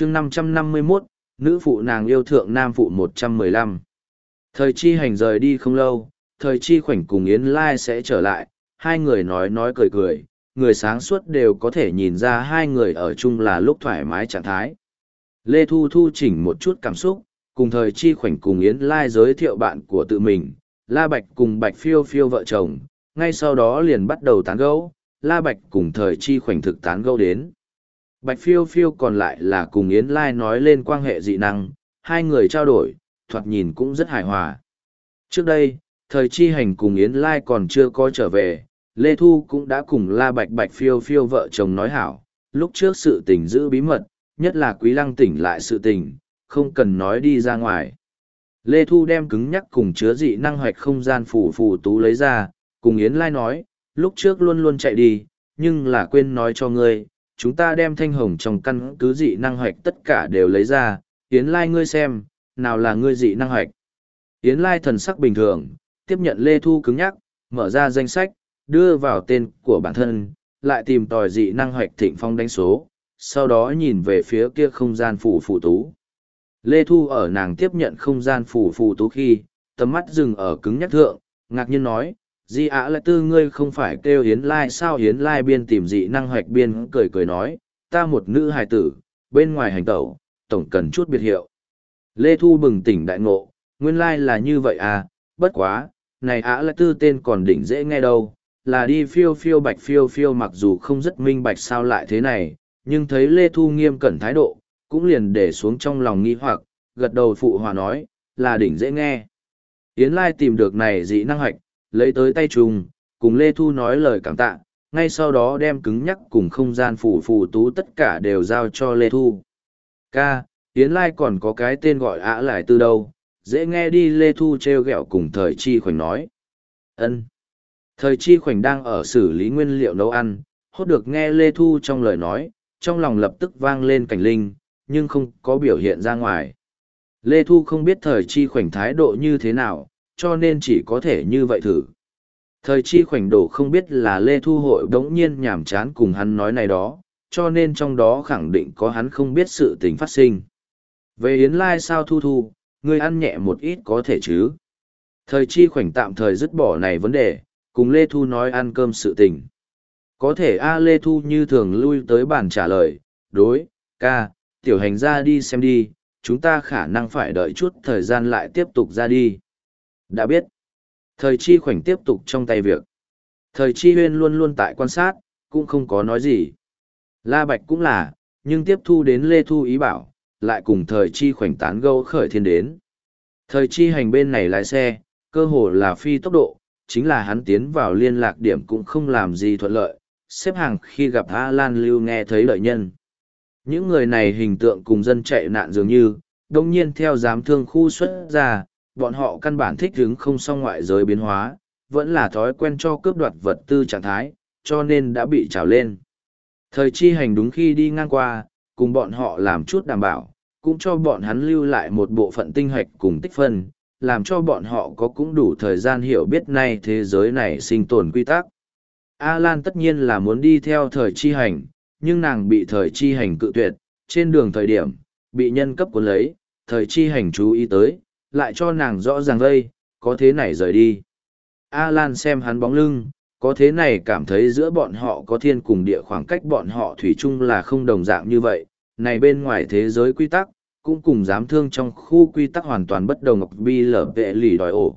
chương 551, nữ phụ nàng yêu thượng nam phụ 115. Thời chi hành rời đi không lâu, thời chi khoảnh cùng Yến Lai sẽ trở lại, hai người nói nói cười cười, người sáng suốt đều có thể nhìn ra hai người ở chung là lúc thoải mái trạng thái. Lê Thu thu chỉnh một chút cảm xúc, cùng thời chi khoảnh cùng Yến Lai giới thiệu bạn của tự mình, La Bạch cùng Bạch Phiêu Phiêu vợ chồng, ngay sau đó liền bắt đầu tán gẫu, La Bạch cùng thời chi khoảnh thực tán gẫu đến. Bạch Phiêu Phiêu còn lại là cùng Yến Lai nói lên quan hệ dị năng, hai người trao đổi, thoạt nhìn cũng rất hài hòa. Trước đây, thời chi hành cùng Yến Lai còn chưa có trở về, Lê Thu cũng đã cùng La Bạch Bạch Phiêu Phiêu vợ chồng nói hảo, lúc trước sự tình giữ bí mật, nhất là Quý Lăng tỉnh lại sự tình, không cần nói đi ra ngoài. Lê Thu đem cứng nhắc cùng chứa dị năng hoạch không gian phủ phủ tú lấy ra, cùng Yến Lai nói, lúc trước luôn luôn chạy đi, nhưng là quên nói cho ngươi, chúng ta đem thanh hồng trong căn cứ dị năng hoạch tất cả đều lấy ra, Yến Lai ngươi xem, nào là ngươi dị năng hoạch. Yến Lai thần sắc bình thường, tiếp nhận Lê Thu cứng nhắc, mở ra danh sách, đưa vào tên của bản thân, lại tìm tòi dị năng hoạch thịnh phong đánh số, sau đó nhìn về phía kia không gian phủ phủ tú. Lê Thu ở nàng tiếp nhận không gian phủ phủ tú khi, tầm mắt dừng ở cứng nhắc thượng, ngạc nhiên nói, Di ạ lại tư ngươi không phải kêu Hiến Lai sao Hiến Lai biên tìm dị năng hoạch biên cười cười nói, ta một nữ hài tử, bên ngoài hành tẩu, tổng cần chút biệt hiệu. Lê Thu bừng tỉnh đại ngộ, nguyên lai là như vậy à, bất quá, này ạ lại tư tên còn đỉnh dễ nghe đâu, là đi phiêu phiêu bạch phiêu phiêu mặc dù không rất minh bạch sao lại thế này, nhưng thấy Lê Thu nghiêm cẩn thái độ, cũng liền để xuống trong lòng nghi hoặc, gật đầu phụ hòa nói, là đỉnh dễ nghe. Yến Lai tìm được này dị năng hoạch, lấy tới tay trùng, cùng Lê Thu nói lời cảm tạ, ngay sau đó đem cứng nhắc cùng không gian phủ phù tú tất cả đều giao cho Lê Thu. Ca, Yến Lai còn có cái tên gọi ả lại từ đâu, dễ nghe đi Lê Thu treo gẹo cùng thời chi khoảnh nói. ân Thời chi khoảnh đang ở xử lý nguyên liệu nấu ăn, hốt được nghe Lê Thu trong lời nói, trong lòng lập tức vang lên cảnh linh, nhưng không có biểu hiện ra ngoài. Lê Thu không biết thời chi khoảnh thái độ như thế nào, cho nên chỉ có thể như vậy thử. Thời chi khoảnh đổ không biết là Lê Thu hội đống nhiên nhảm chán cùng hắn nói này đó, cho nên trong đó khẳng định có hắn không biết sự tình phát sinh. Về Yến Lai sao Thu Thu, ngươi ăn nhẹ một ít có thể chứ? Thời chi khoảnh tạm thời dứt bỏ này vấn đề, cùng Lê Thu nói ăn cơm sự tình. Có thể A à, Lê Thu như thường lui tới bàn trả lời, đối, ca, tiểu hành ra đi xem đi, chúng ta khả năng phải đợi chút thời gian lại tiếp tục ra đi. Đã biết, thời chi khoảnh tiếp tục trong tay việc. Thời chi huyên luôn luôn tại quan sát, cũng không có nói gì. La Bạch cũng là, nhưng tiếp thu đến Lê Thu ý bảo, lại cùng thời chi khoảnh tán gâu khởi thiên đến. Thời chi hành bên này lái xe, cơ hồ là phi tốc độ, chính là hắn tiến vào liên lạc điểm cũng không làm gì thuận lợi, xếp hàng khi gặp A Lan Lưu nghe thấy lợi nhân. Những người này hình tượng cùng dân chạy nạn dường như, đông nhiên theo giám thương khu xuất ra, bọn họ căn bản thích hứng không xong ngoại giới biến hóa, vẫn là thói quen cho cướp đoạt vật tư trạng thái, cho nên đã bị trào lên. Thời chi hành đúng khi đi ngang qua, cùng bọn họ làm chút đảm bảo, cũng cho bọn hắn lưu lại một bộ phận tinh hoạch cùng tích phân, làm cho bọn họ có cũng đủ thời gian hiểu biết nay thế giới này sinh tồn quy tắc. A Lan tất nhiên là muốn đi theo thời chi hành, nhưng nàng bị thời chi hành cự tuyệt, trên đường thời điểm, bị nhân cấp cuốn lấy, thời chi hành chú ý tới, lại cho nàng rõ ràng đây, có thế này rời đi. A Lan xem hắn bóng lưng, có thế này cảm thấy giữa bọn họ có thiên cùng địa khoảng cách bọn họ thủy chung là không đồng dạng như vậy, này bên ngoài thế giới quy tắc, cũng cùng dám thương trong khu quy tắc hoàn toàn bất đồng ngọc bi lở vệ lì đòi ổ.